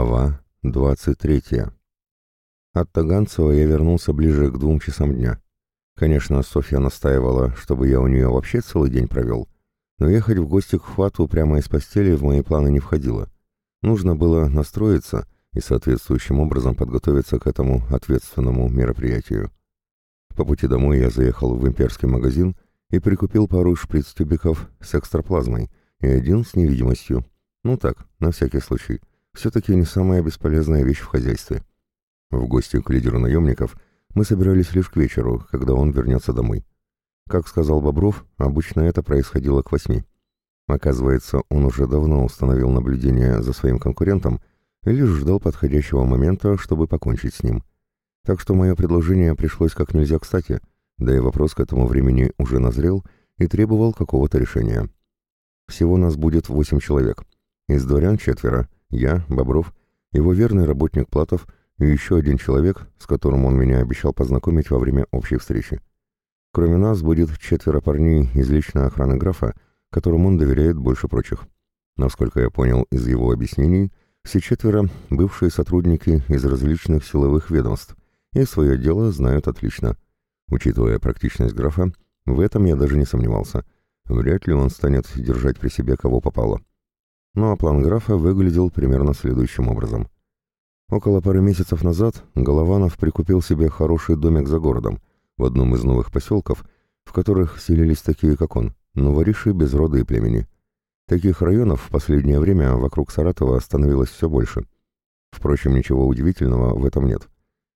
Глава 23. От Таганцева я вернулся ближе к двум часам дня. Конечно, Софья настаивала, чтобы я у нее вообще целый день провел, но ехать в гости к Хвату прямо из постели в мои планы не входило. Нужно было настроиться и соответствующим образом подготовиться к этому ответственному мероприятию. По пути домой я заехал в имперский магазин и прикупил пару шприц-тюбиков с экстраплазмой и один с невидимостью. Ну так, на всякий случай все-таки не самая бесполезная вещь в хозяйстве. В гости к лидеру наемников мы собирались лишь к вечеру, когда он вернется домой. Как сказал Бобров, обычно это происходило к восьми. Оказывается, он уже давно установил наблюдение за своим конкурентом и лишь ждал подходящего момента, чтобы покончить с ним. Так что мое предложение пришлось как нельзя кстати, да и вопрос к этому времени уже назрел и требовал какого-то решения. Всего нас будет восемь человек. Из дворян четверо, я, Бобров, его верный работник Платов и еще один человек, с которым он меня обещал познакомить во время общей встречи. Кроме нас будет четверо парней из личной охраны графа, которым он доверяет больше прочих. Насколько я понял из его объяснений, все четверо — бывшие сотрудники из различных силовых ведомств и свое дело знают отлично. Учитывая практичность графа, в этом я даже не сомневался. Вряд ли он станет держать при себе кого попало. Ну а план графа выглядел примерно следующим образом. Около пары месяцев назад Голованов прикупил себе хороший домик за городом, в одном из новых поселков, в которых селились такие, как он, новориши без рода и племени. Таких районов в последнее время вокруг Саратова становилось все больше. Впрочем, ничего удивительного в этом нет.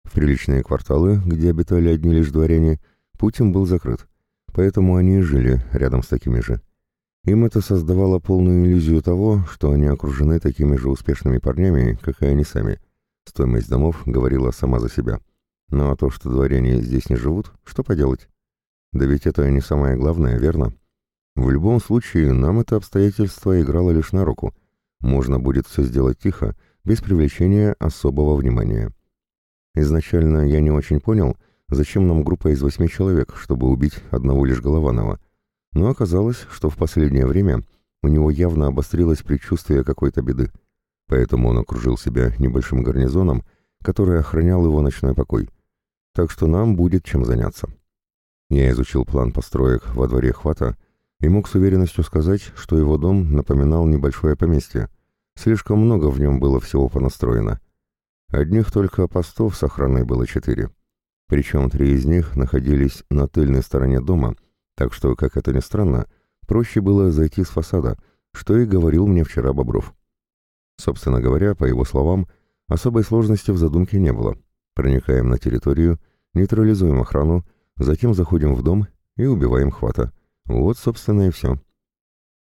В приличные кварталы, где обитали одни лишь дворяне, путь им был закрыт, поэтому они и жили рядом с такими же. Им это создавало полную иллюзию того, что они окружены такими же успешными парнями, как и они сами. Стоимость домов говорила сама за себя. Ну а то, что дворяне здесь не живут, что поделать? Да ведь это не самое главное, верно? В любом случае, нам это обстоятельство играло лишь на руку. Можно будет все сделать тихо, без привлечения особого внимания. Изначально я не очень понял, зачем нам группа из восьми человек, чтобы убить одного лишь Голованова, но оказалось, что в последнее время у него явно обострилось предчувствие какой-то беды, поэтому он окружил себя небольшим гарнизоном, который охранял его ночной покой. Так что нам будет чем заняться. Я изучил план построек во дворе хвата и мог с уверенностью сказать, что его дом напоминал небольшое поместье. Слишком много в нем было всего понастроено. Одних только постов с охраной было четыре. Причем три из них находились на тыльной стороне дома, так что, как это ни странно, проще было зайти с фасада, что и говорил мне вчера Бобров. Собственно говоря, по его словам, особой сложности в задумке не было. Проникаем на территорию, нейтрализуем охрану, затем заходим в дом и убиваем хвата. Вот, собственно, и все.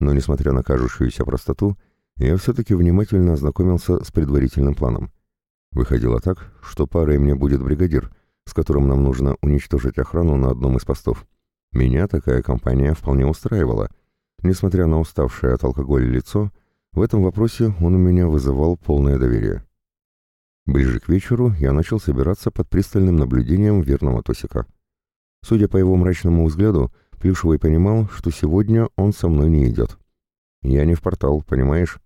Но, несмотря на кажущуюся простоту, я все-таки внимательно ознакомился с предварительным планом. Выходило так, что парой мне будет бригадир, с которым нам нужно уничтожить охрану на одном из постов. Меня такая компания вполне устраивала. Несмотря на уставшее от алкоголя лицо, в этом вопросе он у меня вызывал полное доверие. Ближе к вечеру я начал собираться под пристальным наблюдением верного Тосика. Судя по его мрачному взгляду, Плюшевый понимал, что сегодня он со мной не идет. «Я не в портал, понимаешь?»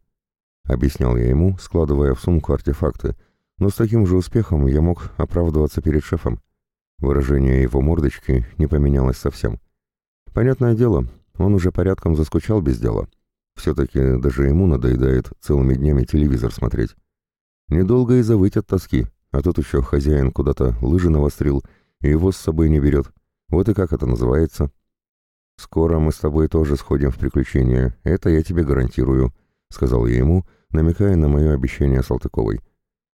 Объяснял я ему, складывая в сумку артефакты, но с таким же успехом я мог оправдываться перед шефом. Выражение его мордочки не поменялось совсем. Понятное дело, он уже порядком заскучал без дела. Все-таки даже ему надоедает целыми днями телевизор смотреть. Недолго и завыть от тоски, а тут еще хозяин куда-то лыжи навострил и его с собой не берет. Вот и как это называется. «Скоро мы с тобой тоже сходим в приключения, это я тебе гарантирую», — сказал я ему, намекая на мое обещание Салтыковой.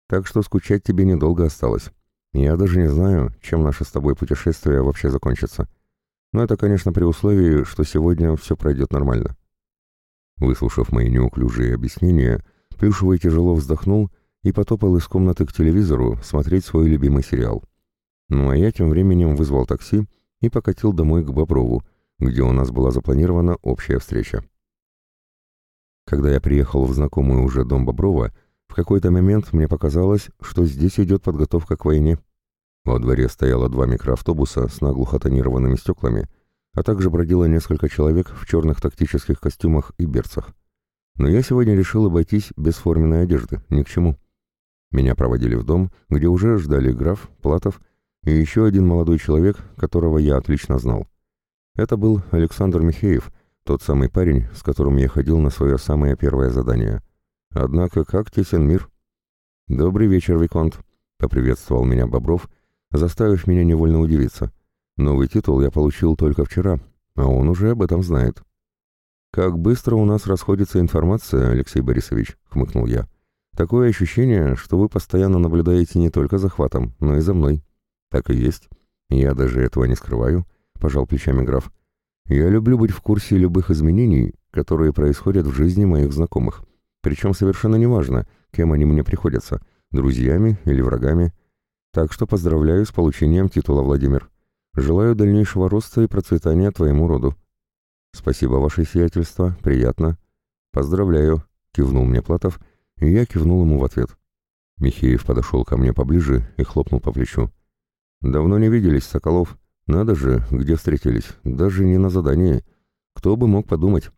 «Так что скучать тебе недолго осталось». Я даже не знаю, чем наше с тобой путешествие вообще закончится. Но это, конечно, при условии, что сегодня все пройдет нормально. Выслушав мои неуклюжие объяснения, Плюшевый тяжело вздохнул и потопал из комнаты к телевизору смотреть свой любимый сериал. Ну а я тем временем вызвал такси и покатил домой к Боброву, где у нас была запланирована общая встреча. Когда я приехал в знакомый уже дом Боброва, в какой-то момент мне показалось, что здесь идет подготовка к войне. Во дворе стояло два микроавтобуса с наглухо тонированными стеклами, а также бродило несколько человек в черных тактических костюмах и берцах. Но я сегодня решил обойтись без форменной одежды, ни к чему. Меня проводили в дом, где уже ждали граф, Платов и еще один молодой человек, которого я отлично знал. Это был Александр Михеев, тот самый парень, с которым я ходил на свое самое первое задание. Однако как тесен мир. «Добрый вечер, Виконт», — поприветствовал меня Бобров, заставив меня невольно удивиться. Новый титул я получил только вчера, а он уже об этом знает. «Как быстро у нас расходится информация, Алексей Борисович», — хмыкнул я. «Такое ощущение, что вы постоянно наблюдаете не только за хватом, но и за мной». «Так и есть. Я даже этого не скрываю», — пожал плечами граф. «Я люблю быть в курсе любых изменений, которые происходят в жизни моих знакомых. Причем совершенно неважно, кем они мне приходятся, друзьями или врагами. Так что поздравляю с получением титула, Владимир. Желаю дальнейшего роста и процветания твоему роду». «Спасибо, ваше сиятельство, приятно». «Поздравляю», — кивнул мне Платов, и я кивнул ему в ответ. Михеев подошел ко мне поближе и хлопнул по плечу. «Давно не виделись, Соколов. Надо же, где встретились, даже не на задании. Кто бы мог подумать?»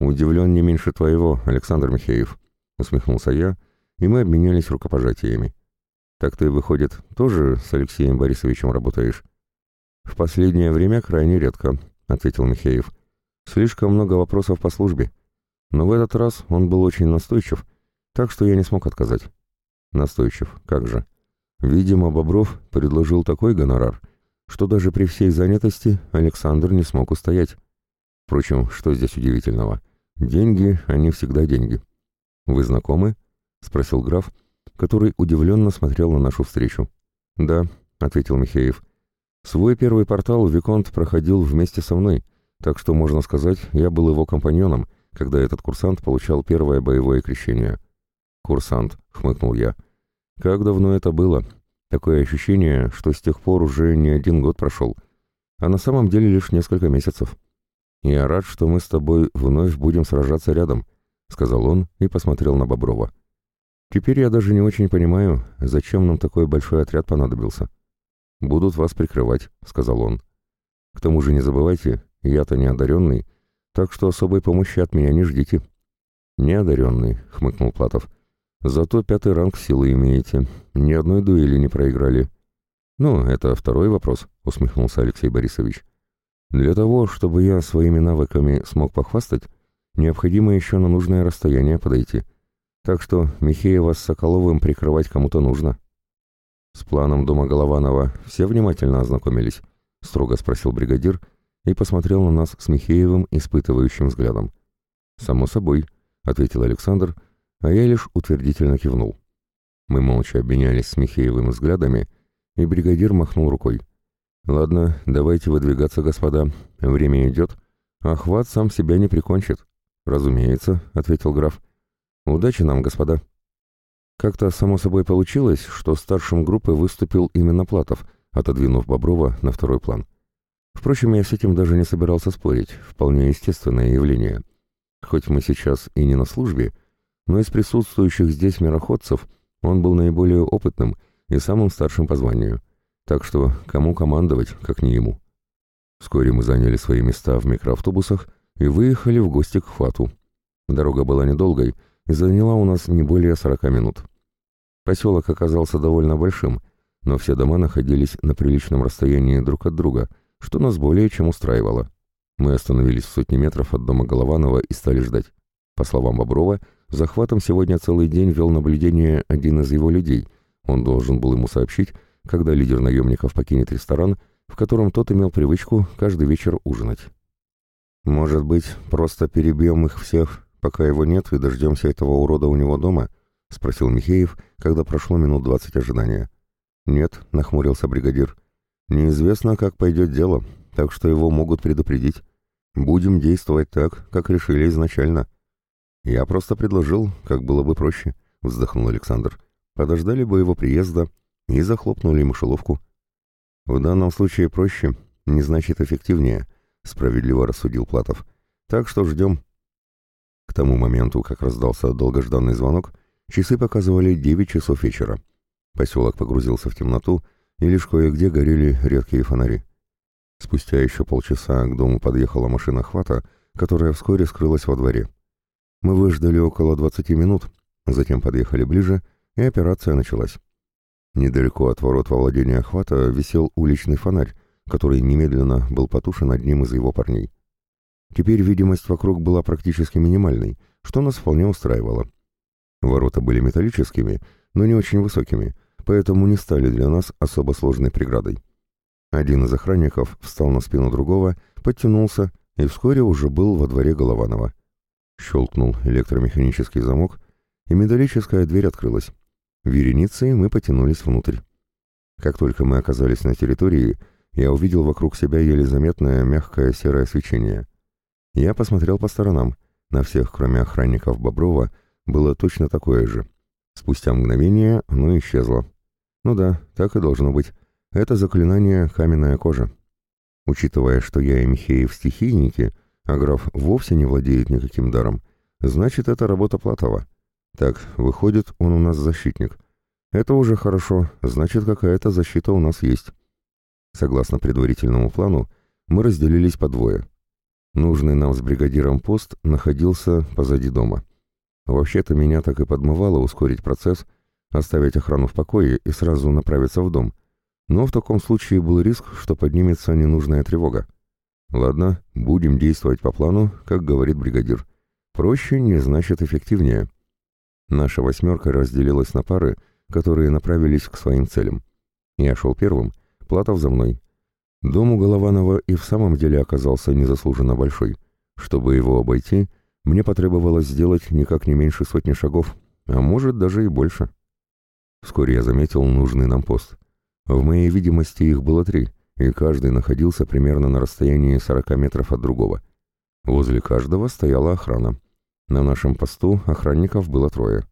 «Удивлен не меньше твоего, Александр Михеев», — усмехнулся я, и мы обменялись рукопожатиями. «Так ты, выходит, тоже с Алексеем Борисовичем работаешь?» «В последнее время крайне редко», — ответил Михеев. Слишком много вопросов по службе. Но в этот раз он был очень настойчив, так что я не смог отказать. Настойчив, как же. Видимо, Бобров предложил такой гонорар, что даже при всей занятости Александр не смог устоять. Впрочем, что здесь удивительного? Деньги, они всегда деньги. «Вы знакомы?» — спросил граф, который удивленно смотрел на нашу встречу. «Да», — ответил Михеев. «Свой первый портал Виконт проходил вместе со мной, так что, можно сказать, я был его компаньоном, когда этот курсант получал первое боевое крещение. «Курсант», — хмыкнул я. «Как давно это было? Такое ощущение, что с тех пор уже не один год прошел, а на самом деле лишь несколько месяцев. Я рад, что мы с тобой вновь будем сражаться рядом», — сказал он и посмотрел на Боброва. «Теперь я даже не очень понимаю, зачем нам такой большой отряд понадобился». «Будут вас прикрывать», — сказал он. «К тому же не забывайте, я-то не одаренный, так что особой помощи от меня не ждите». «Не одаренный», — хмыкнул Платов. «Зато пятый ранг силы имеете. Ни одной дуэли не проиграли». «Ну, это второй вопрос», — усмехнулся Алексей Борисович. «Для того, чтобы я своими навыками смог похвастать, необходимо еще на нужное расстояние подойти. Так что Михеева с Соколовым прикрывать кому-то нужно». «С планом дома Голованова все внимательно ознакомились?» — строго спросил бригадир, — и посмотрел на нас с Михеевым испытывающим взглядом. «Само собой», — ответил Александр, а я лишь утвердительно кивнул. Мы молча обменялись с Михеевым взглядами, и бригадир махнул рукой. «Ладно, давайте выдвигаться, господа. Время идет. Охват сам себя не прикончит». «Разумеется», — ответил граф. «Удачи нам, господа». Как-то само собой получилось, что старшим группы выступил именно Платов, отодвинув Боброва на второй план. Впрочем, я с этим даже не собирался спорить, вполне естественное явление. Хоть мы сейчас и не на службе, но из присутствующих здесь мироходцев он был наиболее опытным и самым старшим по званию. Так что кому командовать, как не ему. Вскоре мы заняли свои места в микроавтобусах и выехали в гости к Хвату. Дорога была недолгой и заняла у нас не более 40 минут. Поселок оказался довольно большим, но все дома находились на приличном расстоянии друг от друга – что нас более чем устраивало. Мы остановились в сотни метров от дома Голованова и стали ждать. По словам Боброва, захватом сегодня целый день вел наблюдение один из его людей. Он должен был ему сообщить, когда лидер наемников покинет ресторан, в котором тот имел привычку каждый вечер ужинать. «Может быть, просто перебьем их всех, пока его нет, и дождемся этого урода у него дома?» — спросил Михеев, когда прошло минут двадцать ожидания. «Нет», — нахмурился бригадир, — Неизвестно, как пойдет дело, так что его могут предупредить. Будем действовать так, как решили изначально. Я просто предложил, как было бы проще, вздохнул Александр. Подождали бы его приезда и захлопнули мышеловку. В данном случае проще, не значит эффективнее, справедливо рассудил Платов. Так что ждем. К тому моменту, как раздался долгожданный звонок, часы показывали 9 часов вечера. Поселок погрузился в темноту, и лишь кое-где горели редкие фонари. Спустя еще полчаса к дому подъехала машина хвата, которая вскоре скрылась во дворе. Мы выждали около двадцати минут, затем подъехали ближе и операция началась. Недалеко от ворот во владение охвата висел уличный фонарь, который немедленно был потушен одним из его парней. Теперь видимость вокруг была практически минимальной, что нас вполне устраивало. Ворота были металлическими, но не очень высокими, поэтому не стали для нас особо сложной преградой. Один из охранников встал на спину другого, подтянулся и вскоре уже был во дворе Голованова. Щелкнул электромеханический замок, и металлическая дверь открылась. Вереницей мы потянулись внутрь. Как только мы оказались на территории, я увидел вокруг себя еле заметное мягкое серое свечение. Я посмотрел по сторонам. На всех, кроме охранников Боброва, было точно такое же. Спустя мгновение оно исчезло. Ну да, так и должно быть. Это заклинание «Каменная кожа». Учитывая, что я и Михеев стихийники, а граф вовсе не владеет никаким даром, значит, это работа Платова. Так, выходит, он у нас защитник. Это уже хорошо, значит, какая-то защита у нас есть. Согласно предварительному плану, мы разделились по двое. Нужный нам с бригадиром пост находился позади дома. Вообще-то меня так и подмывало ускорить процесс, оставить охрану в покое и сразу направиться в дом. Но в таком случае был риск, что поднимется ненужная тревога. Ладно, будем действовать по плану, как говорит бригадир. Проще не значит эффективнее. Наша восьмерка разделилась на пары, которые направились к своим целям. Я шел первым, Платов за мной. Дом у Голованова и в самом деле оказался незаслуженно большой. Чтобы его обойти, мне потребовалось сделать никак не меньше сотни шагов, а может даже и больше. Вскоре я заметил нужный нам пост. В моей видимости их было три, и каждый находился примерно на расстоянии 40 метров от другого. Возле каждого стояла охрана. На нашем посту охранников было трое.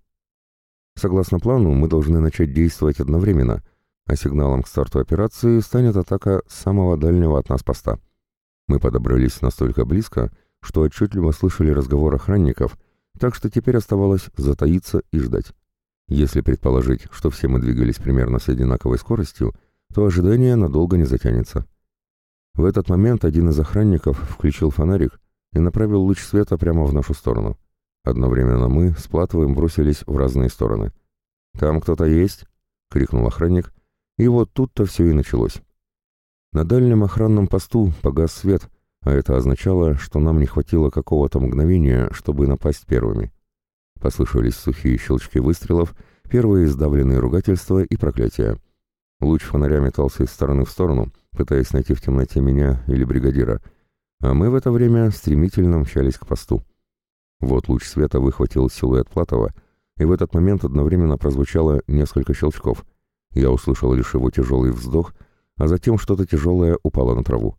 Согласно плану, мы должны начать действовать одновременно, а сигналом к старту операции станет атака самого дальнего от нас поста. Мы подобрались настолько близко, что отчетливо слышали разговор охранников, так что теперь оставалось затаиться и ждать. Если предположить, что все мы двигались примерно с одинаковой скоростью, то ожидание надолго не затянется. В этот момент один из охранников включил фонарик и направил луч света прямо в нашу сторону. Одновременно мы с Платовым бросились в разные стороны. «Там кто-то есть?» — крикнул охранник, и вот тут-то все и началось. На дальнем охранном посту погас свет, а это означало, что нам не хватило какого-то мгновения, чтобы напасть первыми. Послышались сухие щелчки выстрелов, первые сдавленные ругательства и проклятия. Луч фонаря метался из стороны в сторону, пытаясь найти в темноте меня или бригадира, а мы в это время стремительно мчались к посту. Вот луч света выхватил силуэт Платова, и в этот момент одновременно прозвучало несколько щелчков. Я услышал лишь его тяжелый вздох, а затем что-то тяжелое упало на траву.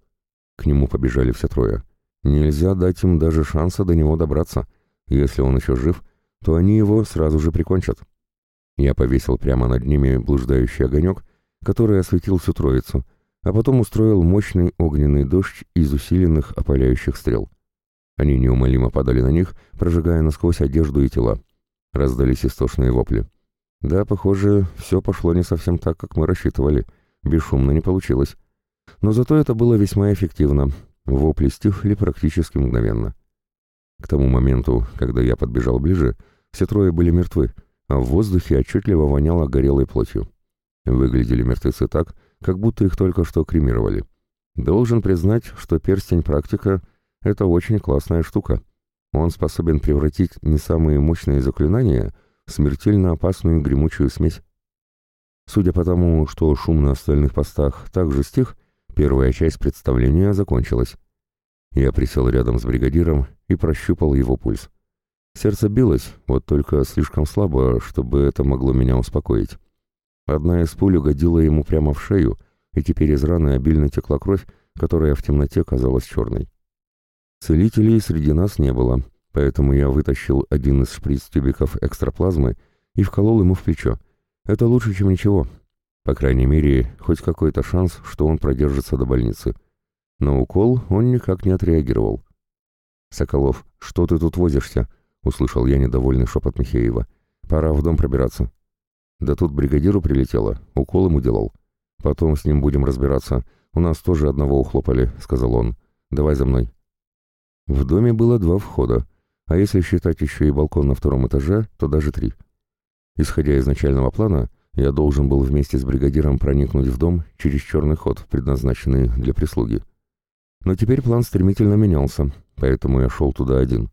К нему побежали все трое. Нельзя дать им даже шанса до него добраться. Если он еще жив, то они его сразу же прикончат. Я повесил прямо над ними блуждающий огонек, который осветил всю троицу, а потом устроил мощный огненный дождь из усиленных опаляющих стрел. Они неумолимо падали на них, прожигая насквозь одежду и тела. Раздались истошные вопли. Да, похоже, все пошло не совсем так, как мы рассчитывали. Бесшумно не получилось. Но зато это было весьма эффективно. Вопли стихли практически мгновенно. К тому моменту, когда я подбежал ближе, все трое были мертвы, а в воздухе отчетливо воняло горелой плотью. Выглядели мертвецы так, как будто их только что кремировали. Должен признать, что перстень практика — это очень классная штука. Он способен превратить не самые мощные заклинания в смертельно опасную гремучую смесь. Судя по тому, что шум на остальных постах также стих, первая часть представления закончилась. Я присел рядом с бригадиром и прощупал его пульс. Сердце билось, вот только слишком слабо, чтобы это могло меня успокоить. Одна из пуль угодила ему прямо в шею, и теперь из раны обильно текла кровь, которая в темноте казалась черной. Целителей среди нас не было, поэтому я вытащил один из шприц-тюбиков экстраплазмы и вколол ему в плечо. Это лучше, чем ничего. По крайней мере, хоть какой-то шанс, что он продержится до больницы. На укол он никак не отреагировал. «Соколов, что ты тут возишься?» — услышал я недовольный шепот Михеева. «Пора в дом пробираться». «Да тут бригадиру прилетело, укол ему делал. Потом с ним будем разбираться. У нас тоже одного ухлопали», — сказал он. «Давай за мной». В доме было два входа, а если считать еще и балкон на втором этаже, то даже три. Исходя из начального плана, я должен был вместе с бригадиром проникнуть в дом через черный ход, предназначенный для прислуги. Но теперь план стремительно менялся, поэтому я шел туда один.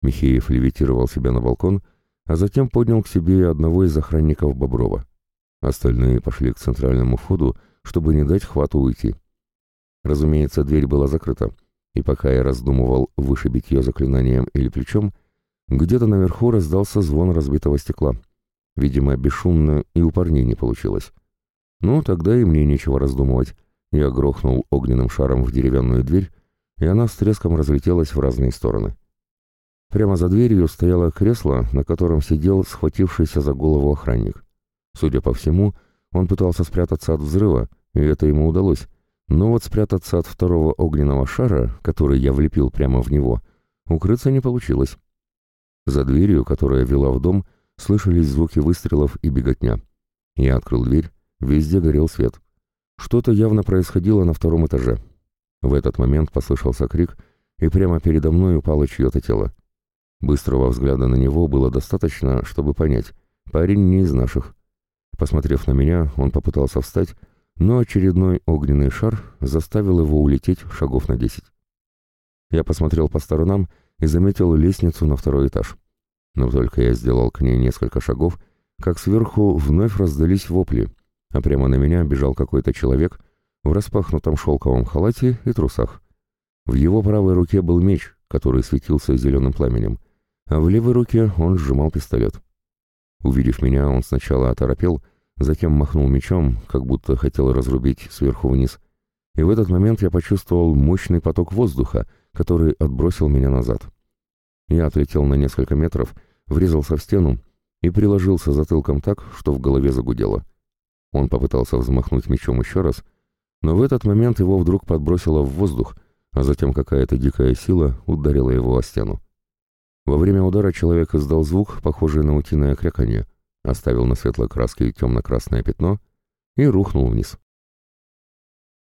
Михеев левитировал себя на балкон, а затем поднял к себе одного из охранников Боброва. Остальные пошли к центральному входу, чтобы не дать хвату уйти. Разумеется, дверь была закрыта, и пока я раздумывал, вышибить ее заклинанием или плечом, где-то наверху раздался звон разбитого стекла. Видимо, бесшумно и у парней не получилось. Ну, тогда и мне нечего раздумывать. Я грохнул огненным шаром в деревянную дверь, и она с треском разлетелась в разные стороны. Прямо за дверью стояло кресло, на котором сидел схватившийся за голову охранник. Судя по всему, он пытался спрятаться от взрыва, и это ему удалось. Но вот спрятаться от второго огненного шара, который я влепил прямо в него, укрыться не получилось. За дверью, которая вела в дом, слышались звуки выстрелов и беготня. Я открыл дверь, везде горел свет. Что-то явно происходило на втором этаже. В этот момент послышался крик, и прямо передо мной упало чье-то тело. Быстрого взгляда на него было достаточно, чтобы понять, парень не из наших. Посмотрев на меня, он попытался встать, но очередной огненный шар заставил его улететь шагов на десять. Я посмотрел по сторонам и заметил лестницу на второй этаж. Но только я сделал к ней несколько шагов, как сверху вновь раздались вопли, а прямо на меня бежал какой-то человек в распахнутом шелковом халате и трусах. В его правой руке был меч, который светился зеленым пламенем, а в левой руке он сжимал пистолет. Увидев меня, он сначала оторопел, затем махнул мечом, как будто хотел разрубить сверху вниз, и в этот момент я почувствовал мощный поток воздуха, который отбросил меня назад. Я отлетел на несколько метров, врезался в стену и приложился затылком так, что в голове загудело. Он попытался взмахнуть мечом еще раз, но в этот момент его вдруг подбросило в воздух, а затем какая-то дикая сила ударила его о стену. Во время удара человек издал звук, похожий на утиное кряканье, оставил на светлой краске темно-красное пятно и рухнул вниз.